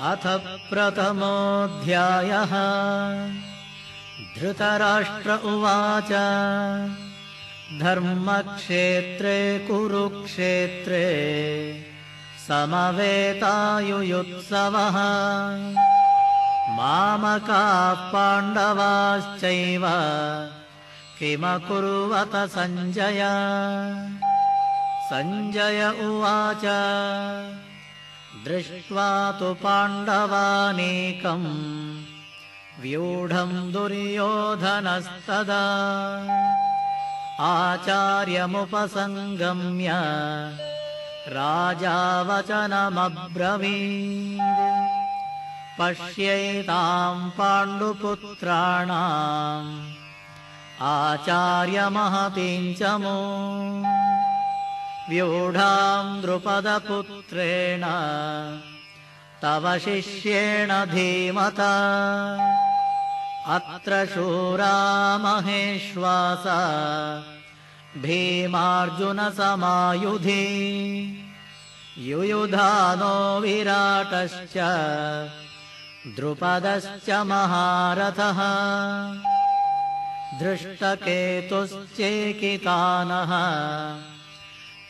अथ प्रथमोऽध्यायः। धृतराष्ट्र उवाच। धर्मक्षेत्रे कुरुक्षेत्रे समवेतायुयुत्सवः। मामकाः पाण्डवाश्चैव किमकुर्वत सञ्जय? सञ्जय उवाच दृष्ट्वा तु पाण्डवानेकम् व्यूढम् दुर्योधनस्तदा। आचार्यमुपसङ्गम्य राजावचनमब्रवीत्। पश्यैताम् पाण्डुपुत्राणाम् आचार्यमहतीम् च मो व्यूढाम् द्रुपदपुत्रेण तव शिष्येण धीमता। अत्र शूरा महेश्वास भीमार्जुनसमायुधि। युयुधानो विराटश्च द्रुपदश्च महारथः। दृष्टकेतुश्चेकितानः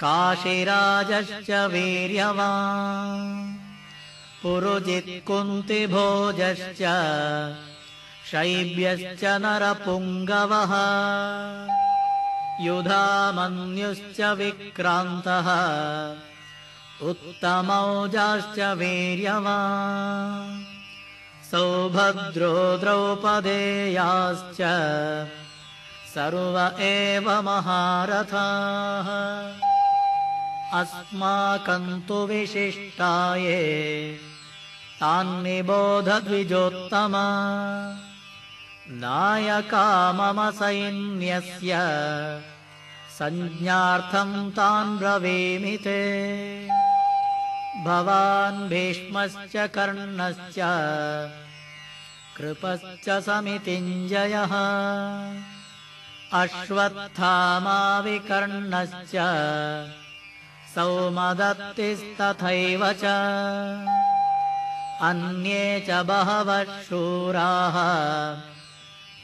काशीराजश्च वीर्यवान्। पुरुजित्कुन्तिभोजश्च शैब्यश्च नरपुङ्गवः। युधामन्युश्च विक्रान्तः। उत्तमौजाश्च वीर्यवान्। सौभद्रो द्रौपदेयाश्च सर्व एव महारथाः अस्माकम् तु विशिष्टाये तान्निबोधद्विजोत्तम। नायका मम सैन्यस्य सञ्ज्ञार्थम् तान् ब्रवीमि ते। भवान् भीष्मश्च कर्णश्च कृपश्च समितिञ्जयः। अश्वत्थामाविकर्णश्च सौमदत्तिस्तथैव च। अन्ये च बहवः शूराः।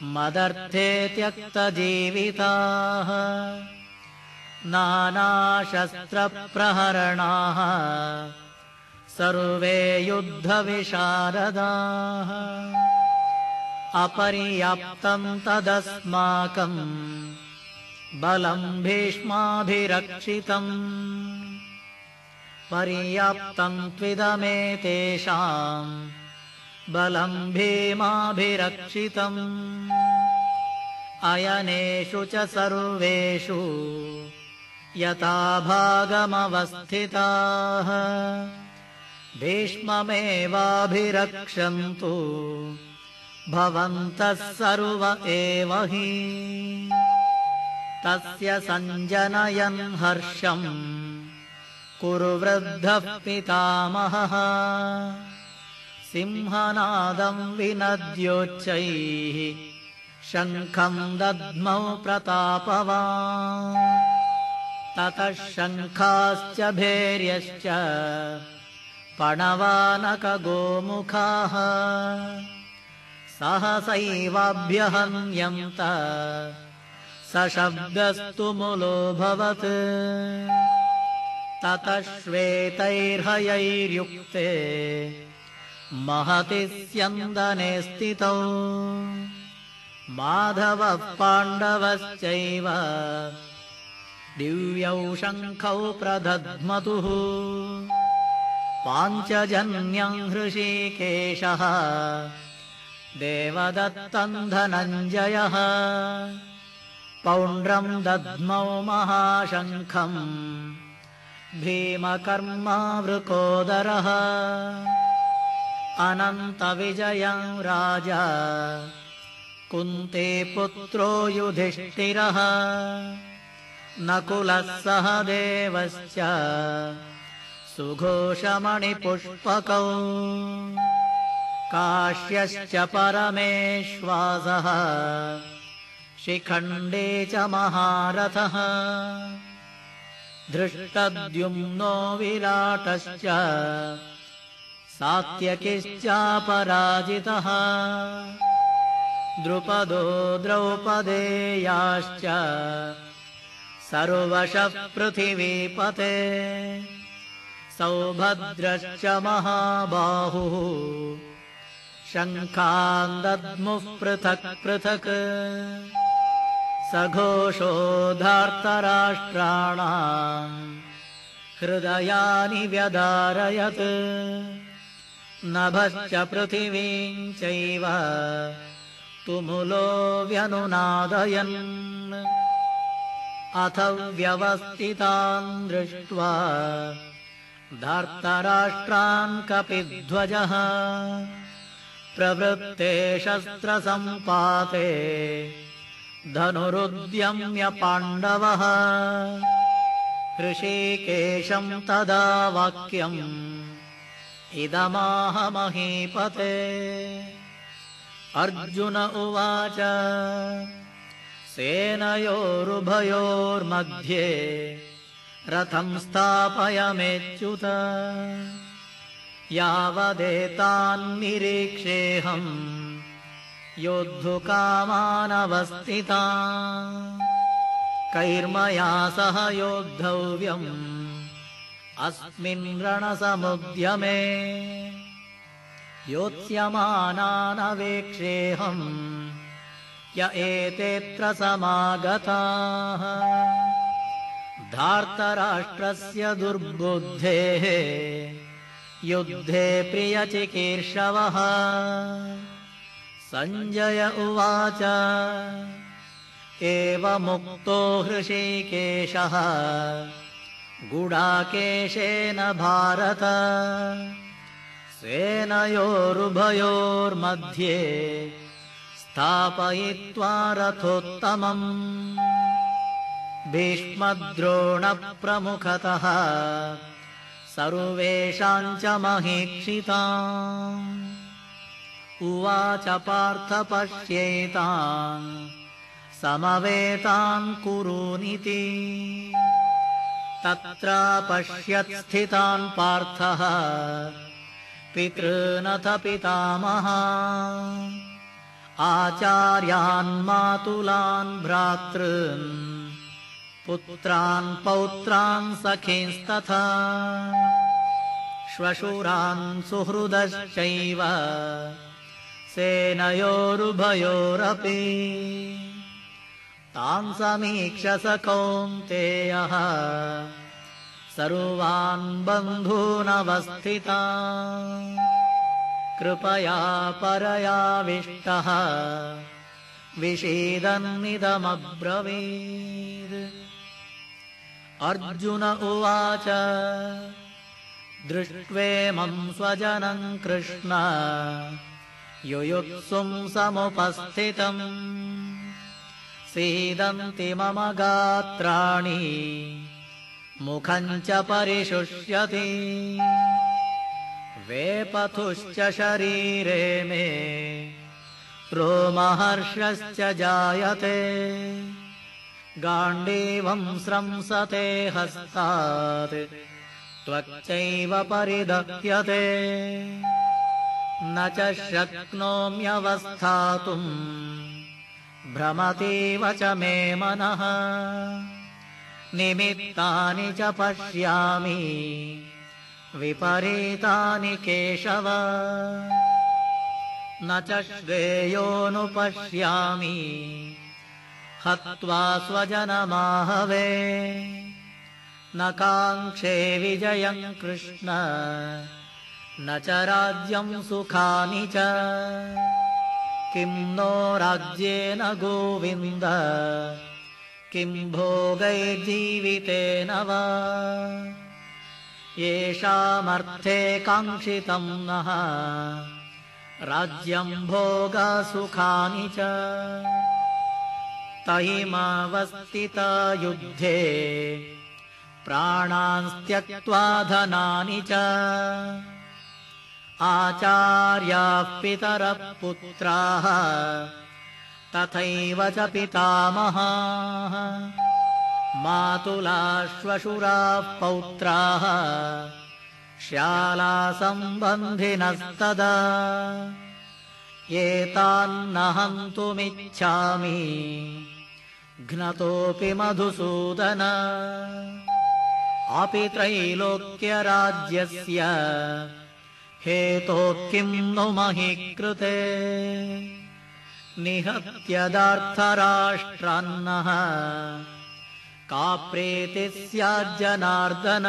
मदर्थे त्यक्तजीविताः नानाशस्त्रप्रहरणाः। सर्वे युद्धविशारदाः। अपर्याप्तम् तदस्माकम् बलम् भीष्माभिरक्षितम्। पर्याप्तम् त्विदमेतेषाम्। बलम् भीमाभिरक्षितम्। अयनेषु च सर्वेषु यथा भागमवस्थिताः। भीष्ममेवाभिरक्षन्तु। भवन्तः सर्व एव हि तस्य सञ्जनयन् हर्षम्। कुरु वृद्धः पितामहः। सिंहनादम् विनद्योच्चैः शङ्खम् दद्मौ प्रतापवान्। ततः शङ्खाश्च भैर्यश्च पणवानकगोमुखाः। सहसैवाभ्यहन्यन्त सशब्दस्तु मुलोऽभवत् ततः श्वेतैर्हयैर्युक्ते महति स्यन्दने स्थितौ। माधवः पाण्डवश्चैव दिव्यौ शङ्खौ प्रदध्मतुः। पाञ्चजन्यम् हृषीकेशः देवदत्तम् धनञ्जयः पौण्ड्रम् दद्मौ महाशङ्खम् भीमकर्मावृकोदरः अनन्तविजयम् राजा कुन्ते पुत्रो युधिष्ठिरः नकुलः सह देवश्च सुघोषमणिपुष्पकौ काश्यश्च परमेश्वासः शिखण्डे च महारथः। धृष्टद्युम्नो विराटश्च सात्यकिश्चापराजितः। द्रुपदो द्रौपदेयाश्च सर्वशः पृथिवीपते। सौभद्रश्च महाबाहुः। शङ्खान्दद्मुः पृथक् पृथक् सघोषोधार्तराष्ट्राणाम् हृदयानि व्यदारयत् नभश्च पृथिवीम् चैव तुमुलो व्यनुनादयन्। अथ व्यवस्थितान् दृष्ट्वा धार्तराष्ट्रान् कपिध्वजः। प्रवृत्ते शस्त्रसम्पाते धनुरुद्यम्य पाण्डवः ऋषिकेशम् तदा वाक्यम् इदमाहमहीपते। अर्जुन उवाच सेनयोरुभयोर्मध्ये रथम् स्थापयमेच्युत। यावदेतान्निरीक्षेऽहम् योद्धुकामानवस्थिता। कैर्मया सह योद्धव्यम् अस्मिन् रणसमुद्यमे। योत्स्यमानानवेक्षेऽहम् य एतेऽत्र समागताः। धार्तराष्ट्रस्य दुर्बुद्धेः युद्धे प्रियचिकीर्षवः सञ्जय उवाच। एवमुक्तो हृषीकेशः गुडाकेशेन भारत। सेनयोरुभयोर्मध्ये स्थापयित्वा रथोत्तमम्। भीष्मद्रोणप्रमुखतः सर्वेषाम् च महीक्षिता उवाच पार्थ पश्येतान् समवेतान् कुरूनिति तत्र पश्यत्स्थितान् पार्थः पितृनथ पितामहा। आचार्यान् मातुलान् भ्रातॄन् पुत्रान् पौत्रान् सखींस्तथा। श्वशुरान् सुहृदश्चैव सेनयोरुभयोरपि। तान् समीक्ष स कौन्तेयः। सर्वान् बन्धूनवस्थिता कृपया परयाविष्टः। विषीदन्निदमब्रवीत्। अर्जुन उवाच दृष्ट्वेमम् स्वजनम् कृष्ण युयुत्सुम् समुपस्थितम्। सीदन्ति मम गात्राणि मुखम् च परिशुष्यति। वेपथुश्च शरीरे मे रोमहर्षश्च जायते। गाण्डीवम् स्रंसते हस्तात् त्वच्चैव परिदप्यते न च शक्नोम्यवस्थातुम्। भ्रमतीव च मे मनः। निमित्तानि च पश्यामि। विपरीतानि केशव। न च श्रेयोऽनुपश्यामि। हत्वा स्वजनमाहवे। न काङ्क्षे विजयम् कृष्ण न च राज्यम् सुखानि च। किम् नो राज्येन गोविन्द किम् भोगैर्जीवितेन वा। येषामर्थे काङ्क्षितम् नः राज्यम् भोगसुखानि च। तैमावस्थिता युद्धे प्राणान्स्त्यक्त्वा धनानि च आचार्याः पितरः पुत्राः तथैव च पितामहाः। मातुलाश्वशुराः पौत्राः श्यालासम्बन्धिनस्तदा। एतान्न हन्तुमिच्छामि घ्नतोऽपि मधुसूदन। अपि त्रैलोक्यराज्यस्य हेतो मही कृते? निहत्यदार्थराष्ट्रान्नः का प्रीतिः स्याज्जनार्दन